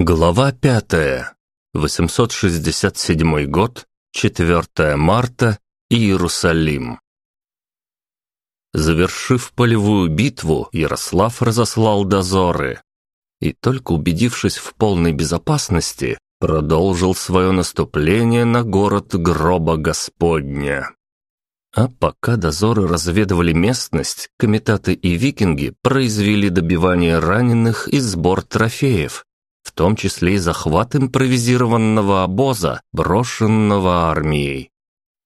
Глава пятая. 867 год, 4 марта, Иерусалим. Завершив полевую битву, Ярослав разослал дозоры. И только убедившись в полной безопасности, продолжил свое наступление на город гроба Господня. А пока дозоры разведывали местность, комитаты и викинги произвели добивание раненых и сбор трофеев, в том числе и захват импровизированного обоза, брошенного армией.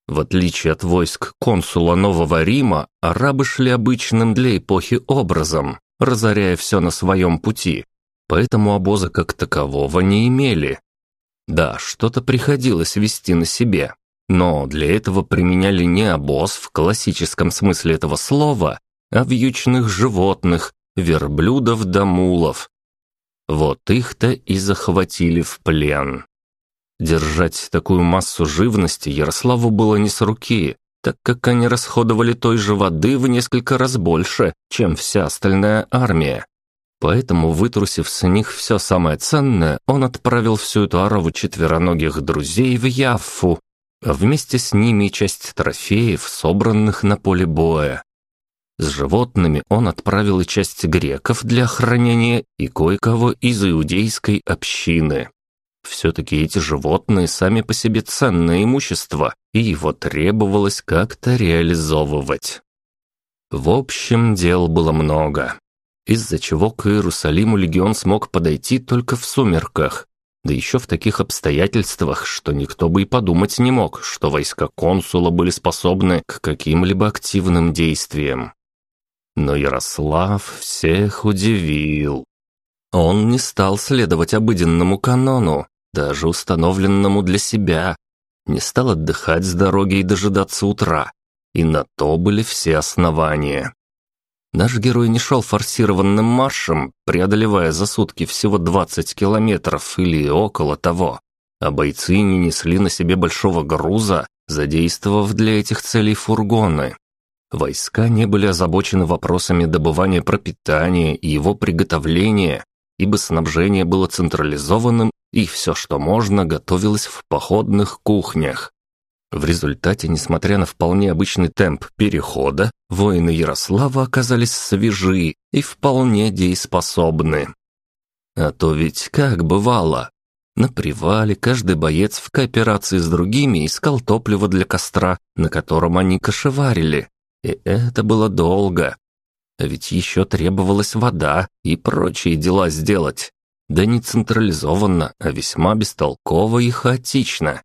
В отличие от войск консула Нового Рима, арабы шли обычным для эпохи образом, разоряя все на своем пути, поэтому обоза как такового не имели. Да, что-то приходилось вести на себе, но для этого применяли не обоз в классическом смысле этого слова, а вьючных животных, верблюдов да мулов. Вот их-то и захватили в плен. Держать такую массу живности Ярославу было не с руки, так как они расходовали той же воды в несколько раз больше, чем вся остальная армия. Поэтому, вытрусив с них все самое ценное, он отправил всю эту ораву четвероногих друзей в Яффу, а вместе с ними часть трофеев, собранных на поле боя. С животными он отправил часть греков для хранения и кое-кого из иудейской общины. Все-таки эти животные сами по себе ценное имущество, и его требовалось как-то реализовывать. В общем, дел было много, из-за чего к Иерусалиму легион смог подойти только в сумерках, да еще в таких обстоятельствах, что никто бы и подумать не мог, что войска консула были способны к каким-либо активным действиям. Но Ярослав всех удивил. Он не стал следовать обыденному канону, даже установленному для себя, не стал отдыхать с дороги и дожидаться утра, и на то были все основания. Наш герой не шел форсированным маршем, преодолевая за сутки всего 20 километров или около того, а бойцы не несли на себе большого груза, задействовав для этих целей фургоны. Войска не были озабочены вопросами добывания пропитания и его приготовления, ибо снабжение было централизованным и все, что можно, готовилось в походных кухнях. В результате, несмотря на вполне обычный темп перехода, воины Ярослава оказались свежи и вполне дееспособны. А то ведь как бывало. На привале каждый боец в кооперации с другими искал топливо для костра, на котором они кошеварили. И это было долго. А ведь еще требовалась вода и прочие дела сделать. Да не централизованно, а весьма бестолково и хаотично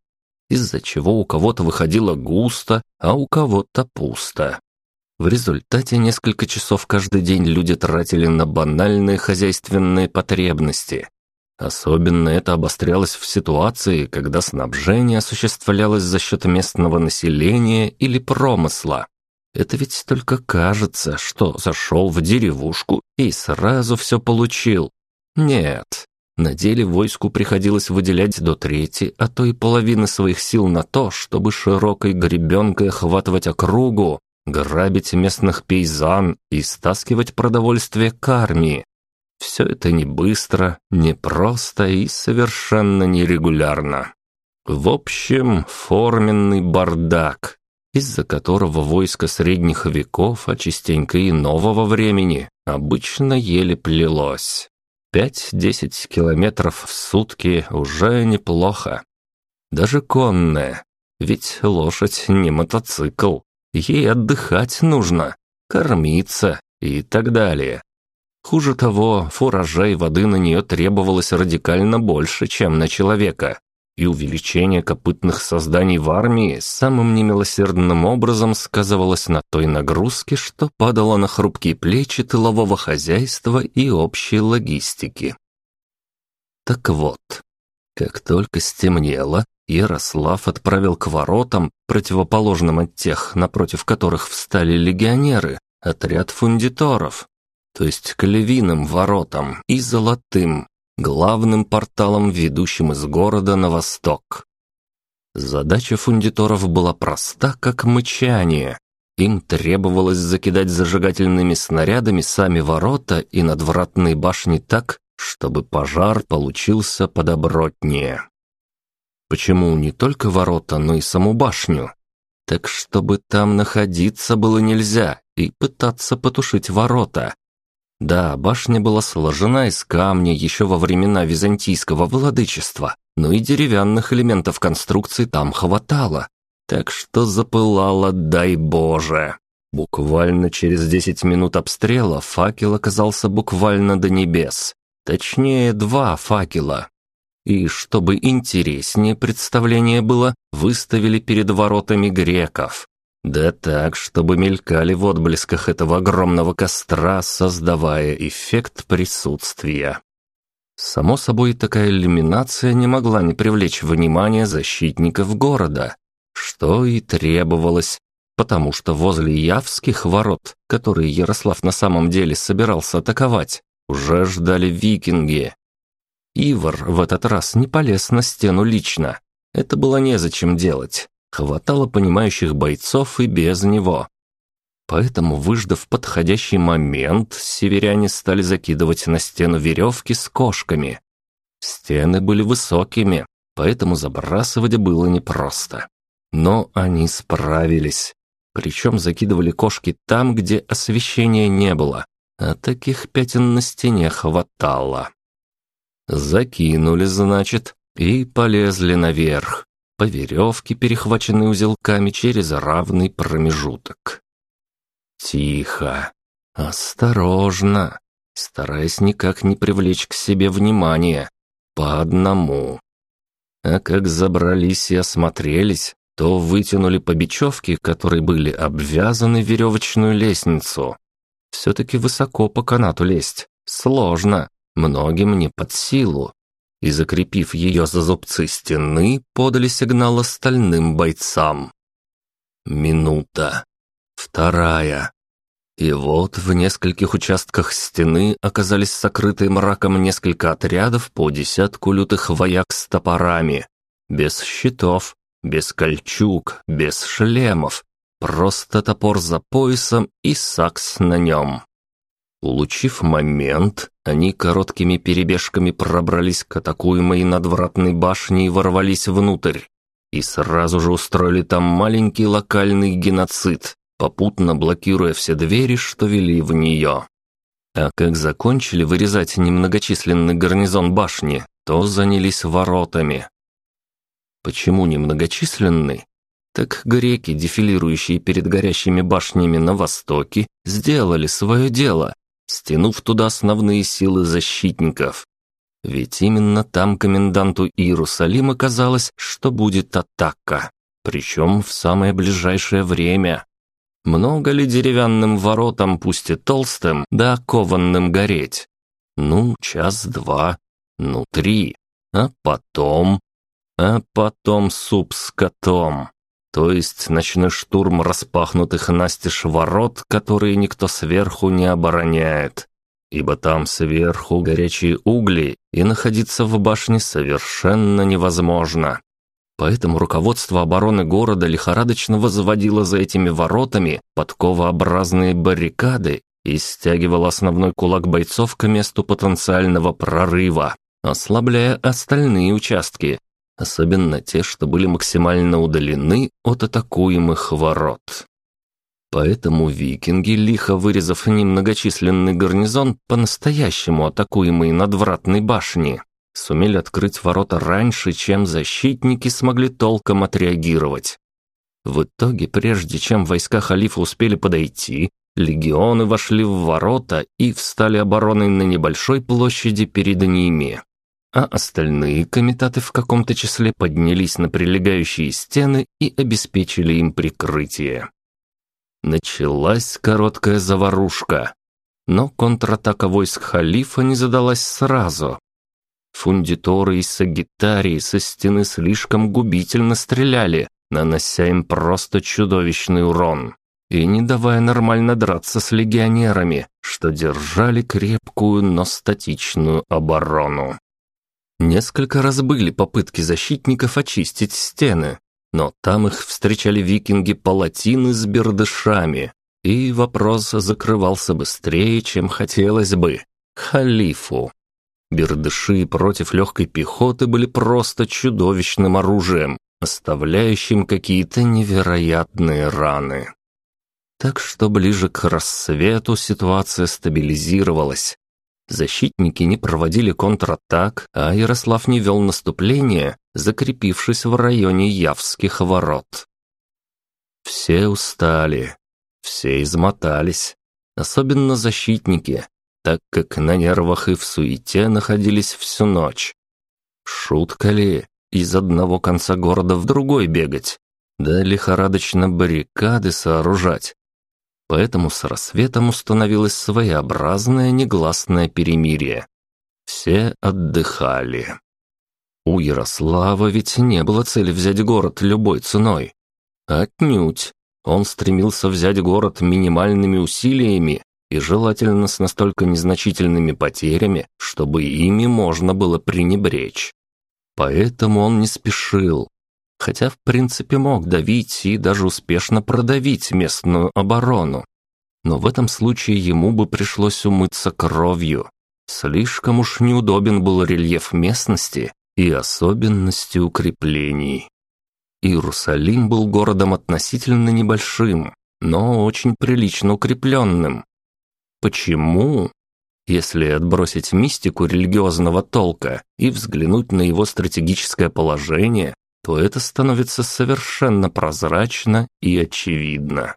из-за чего у кого-то выходило густо, а у кого-то пусто. В результате несколько часов каждый день люди тратили на банальные хозяйственные потребности. Особенно это обострялось в ситуации, когда снабжение осуществлялось за счет местного населения или промысла. Это ведь только кажется, что зашел в деревушку и сразу все получил. Нет, на деле войску приходилось выделять до трети, а то и половины своих сил на то, чтобы широкой гребенкой охватывать округу, грабить местных пейзан и стаскивать продовольствие к армии. Все это не быстро, не просто и совершенно нерегулярно. В общем, форменный бардак, из-за которого войско средних веков, а частенько и нового времени, обычно еле плелось. Пять-десять километров в сутки уже неплохо. Даже конная, ведь лошадь не мотоцикл. Ей отдыхать нужно, кормиться и так далее. Хуже того, фуража и воды на нее требовалось радикально больше, чем на человека и увеличение копытных созданий в армии самым немилосердным образом сказывалось на той нагрузке, что падало на хрупкие плечи тылового хозяйства и общей логистики. Так вот, как только стемнело, Ярослав отправил к воротам, противоположным от тех, напротив которых встали легионеры, отряд фундиторов, то есть к львиным воротам и золотым, главным порталом, ведущим из города на восток. Задача фундиторов была проста, как мычание. Им требовалось закидать зажигательными снарядами сами ворота и надвратные башни так, чтобы пожар получился подобротнее. Почему не только ворота, но и саму башню? Так чтобы там находиться было нельзя и пытаться потушить ворота. Да, башня была сложена из камня еще во времена византийского владычества, но и деревянных элементов конструкции там хватало. Так что запылало, дай Боже. Буквально через десять минут обстрела факел оказался буквально до небес. Точнее, два факела. И чтобы интереснее представление было, выставили перед воротами греков. Да так, чтобы мелькали в отблесках этого огромного костра, создавая эффект присутствия. Само собой, такая иллюминация не могла не привлечь внимание защитников города, что и требовалось, потому что возле Явских ворот, которые Ярослав на самом деле собирался атаковать, уже ждали викинги, Ивар в этот раз не полез на стену лично. Это было незачем делать. Хватало понимающих бойцов и без него. Поэтому, выждав подходящий момент, северяне стали закидывать на стену веревки с кошками. Стены были высокими, поэтому забрасывать было непросто. Но они справились. Причем закидывали кошки там, где освещения не было, а таких пятен на стене хватало. Закинули, значит, и полезли наверх, по веревке, перехваченной узелками через равный промежуток. Тихо, осторожно, стараясь никак не привлечь к себе внимания, по одному. А как забрались и осмотрелись, то вытянули по бечевке, которой были обвязаны веревочную лестницу. Все-таки высоко по канату лезть, сложно многим не под силу, и, закрепив ее за зубцы стены, подали сигнал остальным бойцам. Минута. Вторая. И вот в нескольких участках стены оказались сокрыты мраком несколько отрядов по десятку лютых вояк с топорами. Без щитов, без кольчуг, без шлемов. Просто топор за поясом и сакс на нем. Улучив момент, они короткими перебежками пробрались к атакуемой надвратной башне и ворвались внутрь. И сразу же устроили там маленький локальный геноцид, попутно блокируя все двери, что вели в нее. А как закончили вырезать немногочисленный гарнизон башни, то занялись воротами. Почему немногочисленный? Так греки, дефилирующие перед горящими башнями на востоке, сделали свое дело стянув туда основные силы защитников. Ведь именно там коменданту Иерусалима казалось, что будет атака, причем в самое ближайшее время. Много ли деревянным воротам, пусть и толстым, да окованным гореть? Ну, час-два, ну, три, а потом... А потом суп с котом то есть ночной штурм распахнутых настежь ворот, которые никто сверху не обороняет, ибо там сверху горячие угли, и находиться в башне совершенно невозможно. Поэтому руководство обороны города лихорадочно возводило за этими воротами подковообразные баррикады и стягивало основной кулак бойцов к месту потенциального прорыва, ослабляя остальные участки, особенно те, что были максимально удалены от атакуемых ворот. Поэтому викинги, лихо вырезав немногочисленный гарнизон по-настоящему атакуемой надвратной башни, сумели открыть ворота раньше, чем защитники смогли толком отреагировать. В итоге, прежде чем войска халифа успели подойти, легионы вошли в ворота и встали обороной на небольшой площади перед ними а остальные комитаты в каком-то числе поднялись на прилегающие стены и обеспечили им прикрытие. Началась короткая заварушка, но контратака войск халифа не задалась сразу. Фундиторы и сагитарии со стены слишком губительно стреляли, нанося им просто чудовищный урон и не давая нормально драться с легионерами, что держали крепкую, но статичную оборону. Несколько раз были попытки защитников очистить стены, но там их встречали викинги-палатины с бердышами, и вопрос закрывался быстрее, чем хотелось бы. Халифу. бердыши против легкой пехоты были просто чудовищным оружием, оставляющим какие-то невероятные раны. Так что ближе к рассвету ситуация стабилизировалась. Защитники не проводили контратак, а Ярослав не вел наступление, закрепившись в районе Явских ворот. Все устали, все измотались, особенно защитники, так как на нервах и в суете находились всю ночь. Шутка ли из одного конца города в другой бегать, да лихорадочно баррикады сооружать, поэтому с рассветом установилось своеобразное негласное перемирие. Все отдыхали. У Ярослава ведь не было цели взять город любой ценой. Отнюдь. Он стремился взять город минимальными усилиями и желательно с настолько незначительными потерями, чтобы ими можно было пренебречь. Поэтому он не спешил, хотя в принципе мог давить и даже успешно продавить местную оборону. Но в этом случае ему бы пришлось умыться кровью. Слишком уж неудобен был рельеф местности и особенности укреплений. Иерусалим был городом относительно небольшим, но очень прилично укрепленным. Почему? Если отбросить мистику религиозного толка и взглянуть на его стратегическое положение, то это становится совершенно прозрачно и очевидно.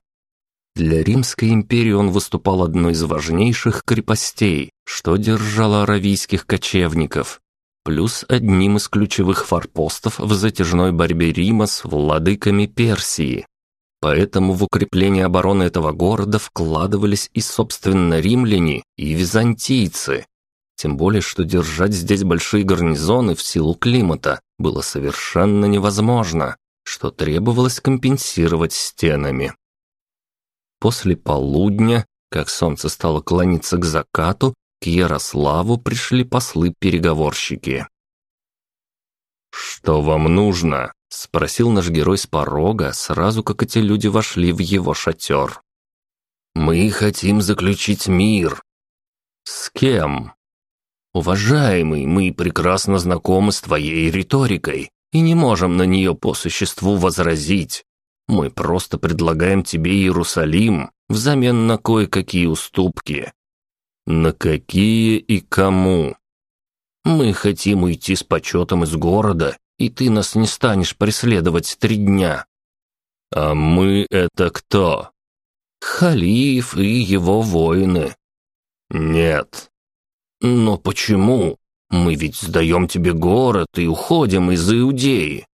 Для Римской империи он выступал одной из важнейших крепостей, что держало аравийских кочевников, плюс одним из ключевых форпостов в затяжной борьбе Рима с владыками Персии. Поэтому в укрепление обороны этого города вкладывались и, собственно, римляне, и византийцы, тем более, что держать здесь большие гарнизоны в силу климата было совершенно невозможно, что требовалось компенсировать стенами. После полудня, как солнце стало клониться к закату, к Ярославу пришли послы-переговорщики. «Что вам нужно?» – спросил наш герой с порога, сразу как эти люди вошли в его шатер. «Мы хотим заключить мир». «С кем?» «Уважаемый, мы прекрасно знакомы с твоей риторикой и не можем на нее по существу возразить. Мы просто предлагаем тебе Иерусалим взамен на кое-какие уступки». «На какие и кому?» «Мы хотим уйти с почетом из города, и ты нас не станешь преследовать три дня». «А мы это кто?» «Халиф и его воины». «Нет, «Но почему? Мы ведь сдаем тебе город и уходим из Иудеи».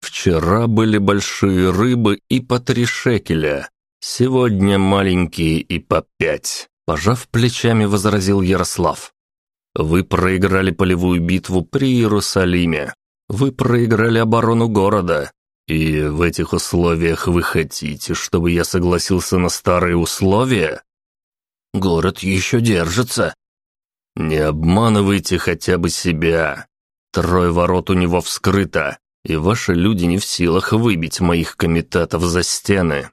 «Вчера были большие рыбы и по три шекеля, сегодня маленькие и по пять», пожав плечами, возразил Ярослав. «Вы проиграли полевую битву при Иерусалиме, вы проиграли оборону города, и в этих условиях вы хотите, чтобы я согласился на старые условия?» «Город еще держится», «Не обманывайте хотя бы себя. Трое ворот у него вскрыто, и ваши люди не в силах выбить моих комитетов за стены.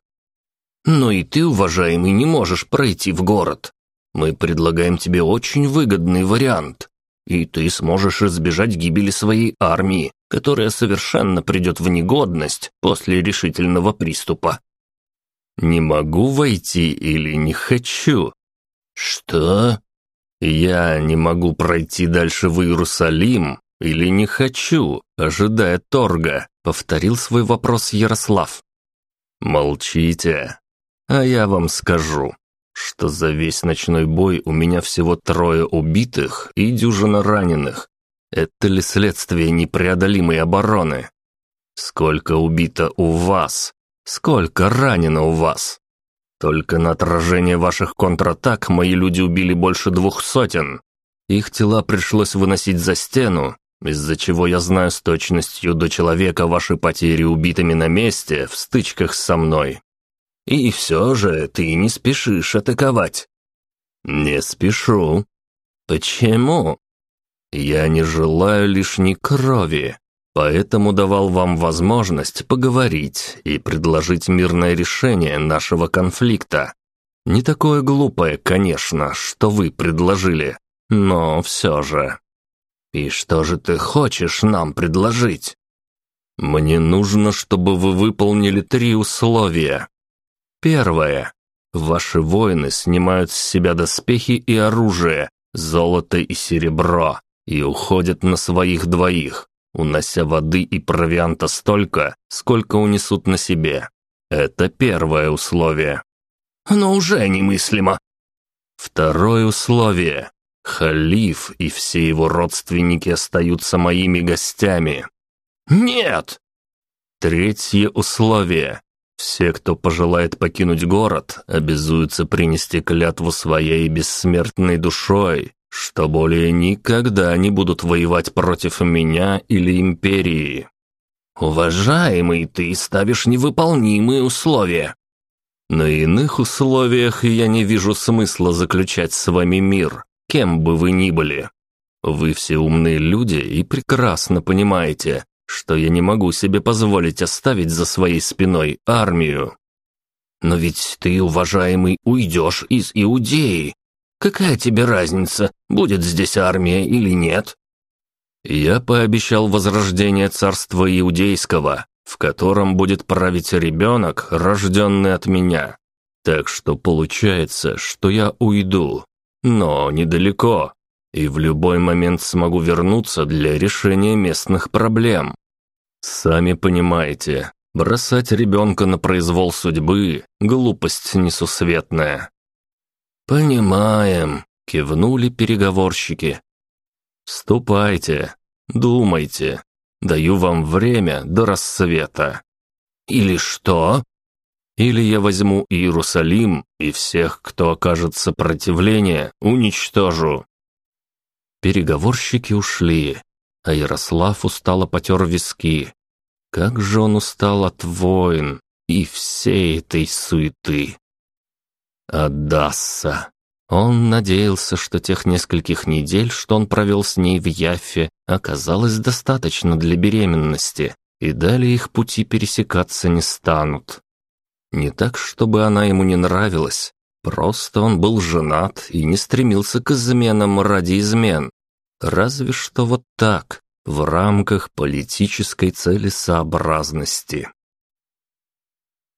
Но и ты, уважаемый, не можешь пройти в город. Мы предлагаем тебе очень выгодный вариант, и ты сможешь избежать гибели своей армии, которая совершенно придет в негодность после решительного приступа. Не могу войти или не хочу. Что? Я не могу пройти дальше в Иерусалим или не хочу, ожидая торга, повторил свой вопрос Ярослав. Молчите, а я вам скажу, что за весь ночной бой у меня всего трое убитых и дюжина раненых. Это ли следствие непреодолимой обороны? Сколько убито у вас? Сколько ранено у вас? Только на отражение ваших контратак мои люди убили больше двух сотен. Их тела пришлось выносить за стену, из-за чего я знаю с точностью до человека ваши потери убитыми на месте в стычках со мной. И все же ты не спешишь атаковать. Не спешу. Почему? Я не желаю лишней крови. Поэтому давал вам возможность поговорить и предложить мирное решение нашего конфликта. Не такое глупое, конечно, что вы предложили, но все же. «И что же ты хочешь нам предложить?» «Мне нужно, чтобы вы выполнили три условия. Первое. Ваши воины снимают с себя доспехи и оружие, золото и серебро, и уходят на своих двоих, унося воды и провианта столько, сколько унесут на себе. Это первое условие. Оно уже немыслимо. Второе условие. Халиф и все его родственники остаются моими гостями. Нет! Третье условие. Все, кто пожелает покинуть город, обязуются принести клятву своей бессмертной душой, что более никогда не будут воевать против меня или империи. Уважаемый, ты ставишь невыполнимые условия. На иных условиях я не вижу смысла заключать с вами мир, кем бы вы ни были. Вы все умные люди и прекрасно понимаете, что я не могу себе позволить оставить за своей спиной армию. Но ведь ты, уважаемый, уйдешь из Иудеи. Какая тебе разница, будет здесь армия или нет? Я пообещал возрождение царства иудейского, в котором будет править ребенок, рожденный от меня. Так что получается, что я уйду, но недалеко, и в любой момент смогу вернуться для решения местных проблем. Сами понимаете, бросать ребенка на произвол судьбы – глупость несусветная. «Понимаем», – кивнули переговорщики. «Ступайте, думайте, даю вам время до рассвета». «Или что?» Или я возьму Иерусалим и всех, кто окажет сопротивление, уничтожу». Переговорщики ушли, а Ярослав устало потер виски. Как же он устал от войн и всей этой суеты. Адасса. Он надеялся, что тех нескольких недель, что он провел с ней в Яффе, оказалось достаточно для беременности, и далее их пути пересекаться не станут. Не так, чтобы она ему не нравилась. Просто он был женат и не стремился к изменам ради измен. Разве что вот так, в рамках политической целесообразности.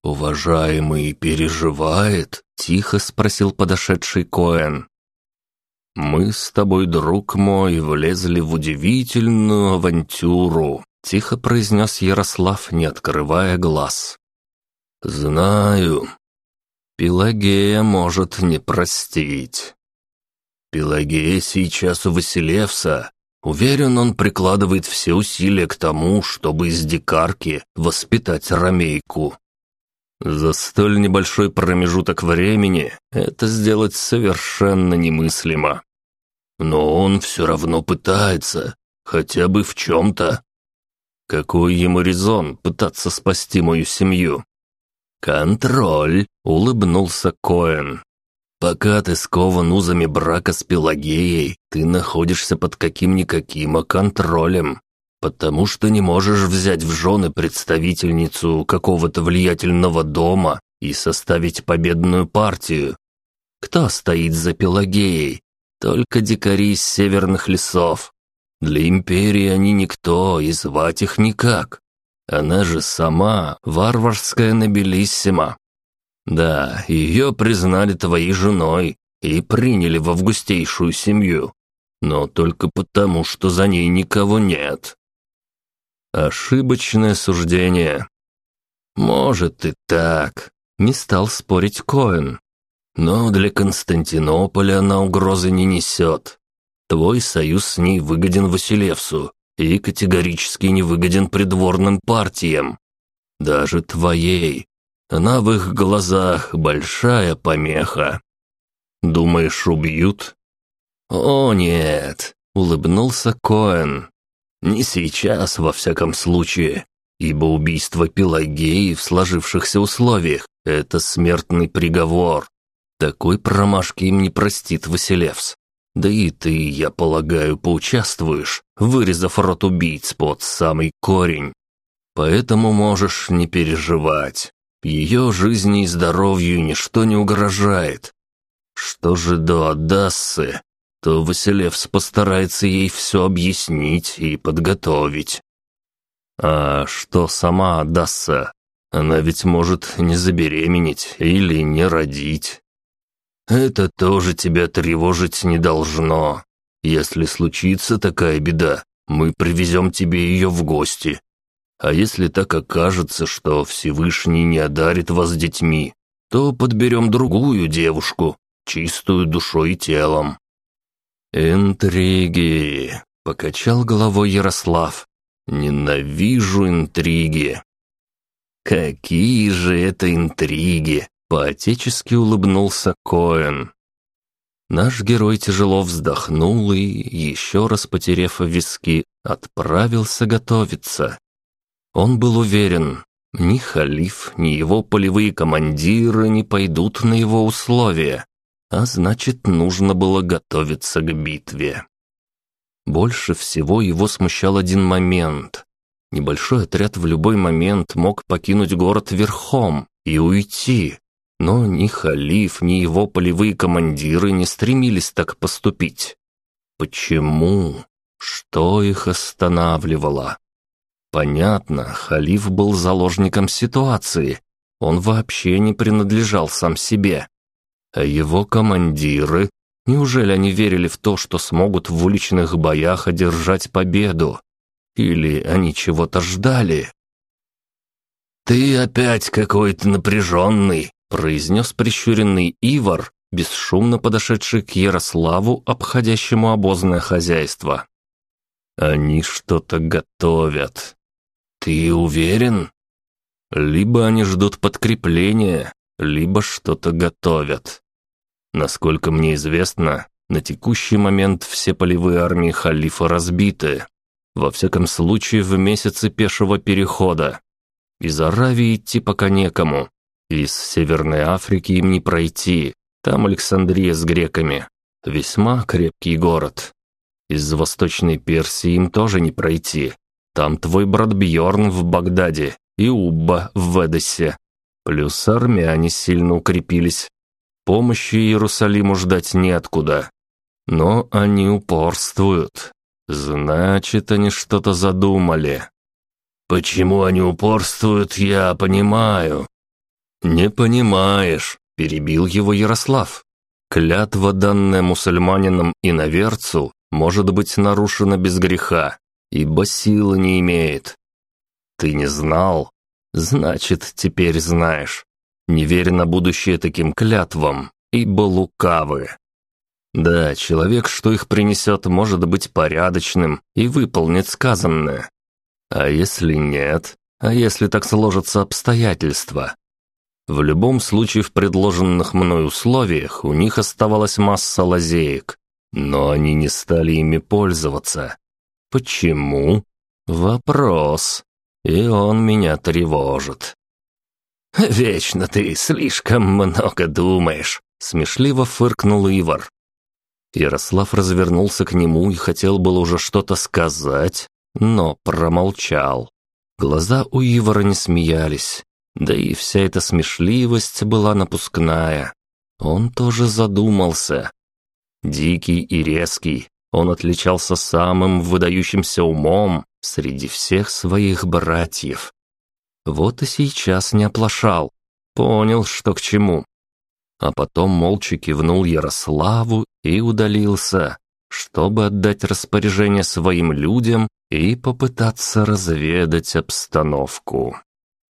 «Уважаемый переживает?» — тихо спросил подошедший Коэн. «Мы с тобой, друг мой, влезли в удивительную авантюру», — тихо произнес Ярослав, не открывая глаз. «Знаю. Пелагея может не простить». «Пелагея сейчас у Василевса. Уверен, он прикладывает все усилия к тому, чтобы из дикарки воспитать ромейку». За столь небольшой промежуток времени это сделать совершенно немыслимо. Но он все равно пытается, хотя бы в чем-то. Какой ему резон пытаться спасти мою семью? «Контроль», — улыбнулся Коэн. «Пока ты скован узами брака с Пелагеей, ты находишься под каким-никаким контролем, потому что не можешь взять в жены представительницу какого-то влиятельного дома и составить победную партию. Кто стоит за Пелагеей? Только дикари из северных лесов. Для империи они никто, и звать их никак. Она же сама варварская нобелиссима. Да, ее признали твоей женой и приняли в августейшую семью, но только потому, что за ней никого нет. Ошибочное суждение. Может и так, не стал спорить Коэн. Но для Константинополя она угрозы не несет. Твой союз с ней выгоден Василевсу, и категорически не выгоден придворным партиям. Даже твоей. Она в их глазах большая помеха. Думаешь, убьют? О, нет, улыбнулся Коэн. Не сейчас, во всяком случае, ибо убийство Пелагеи в сложившихся условиях – это смертный приговор. Такой промашки им не простит Василевс. Да и ты, я полагаю, поучаствуешь, вырезав рот убийц под самый корень. Поэтому можешь не переживать. Ее жизни и здоровью ничто не угрожает. Что же до Адассы? То Василевс постарается ей все объяснить и подготовить. А что сама Дасса? Она ведь может не забеременеть или не родить. Это тоже тебя тревожить не должно. Если случится такая беда, мы привезем тебе ее в гости. А если так окажется, что Всевышний не одарит вас детьми, то подберем другую девушку, чистую душой и телом». «Интриги», — покачал головой Ярослав. «Ненавижу интриги». «Какие же это интриги!» — поотечески улыбнулся Коэн. Наш герой тяжело вздохнул и, еще раз потерев виски, отправился готовиться. Он был уверен, ни халиф, ни его полевые командиры не пойдут на его условия, а значит, нужно было готовиться к битве. Больше всего его смущал один момент. Небольшой отряд в любой момент мог покинуть город верхом и уйти, но ни халиф, ни его полевые командиры не стремились так поступить. Почему? Что их останавливало? Понятно, халиф был заложником ситуации. Он вообще не принадлежал сам себе. А его командиры, неужели они верили в то, что смогут в уличных боях одержать победу? Или они чего-то ждали? «Ты опять какой-то напряженный», произнес прищуренный Ивар, бесшумно подошедший к Ярославу, обходящему обозное хозяйство. «Они что-то готовят». «Ты уверен?» «Либо они ждут подкрепления, либо что-то готовят. Насколько мне известно, на текущий момент все полевые армии халифа разбиты. Во всяком случае, в месяцы пешего перехода. Из Аравии идти пока некому, из Северной Африки им не пройти, там Александрия с греками. Весьма крепкий город. Из Восточной Персии им тоже не пройти. Там твой брат Бьорн в Багдаде и Убба в Ведосе. Плюс армяне сильно укрепились. Помощи Иерусалиму ждать неоткуда. Но они упорствуют. Значит, они что-то задумали. Почему они упорствуют, я понимаю. «Не понимаешь», — перебил его Ярослав. «Клятва, данная мусульманинам и наверцу, может быть нарушена без греха, ибо силы не имеет. Ты не знал? Значит, теперь знаешь. Не верь на будущее таким клятвам, ибо лукавы. Да, человек, что их принесет, может быть порядочным и выполнит сказанное. А если нет? А если так сложатся обстоятельства? В любом случае, в предложенных мной условиях у них оставалась масса лазеек, но они не стали ими пользоваться. Почему? Вопрос. И он меня тревожит. «Вечно ты слишком много думаешь», — смешливо фыркнул Ивар. Ярослав развернулся к нему и хотел было уже что-то сказать, но промолчал. Глаза у Ивара не смеялись, да и вся эта смешливость была напускная. Он тоже задумался. Дикий и резкий, он отличался самым выдающимся умом среди всех своих братьев. Вот и сейчас не оплошал, понял, что к чему. А потом молча кивнул Ярославу и удалился, чтобы отдать распоряжение своим людям и попытаться разведать обстановку.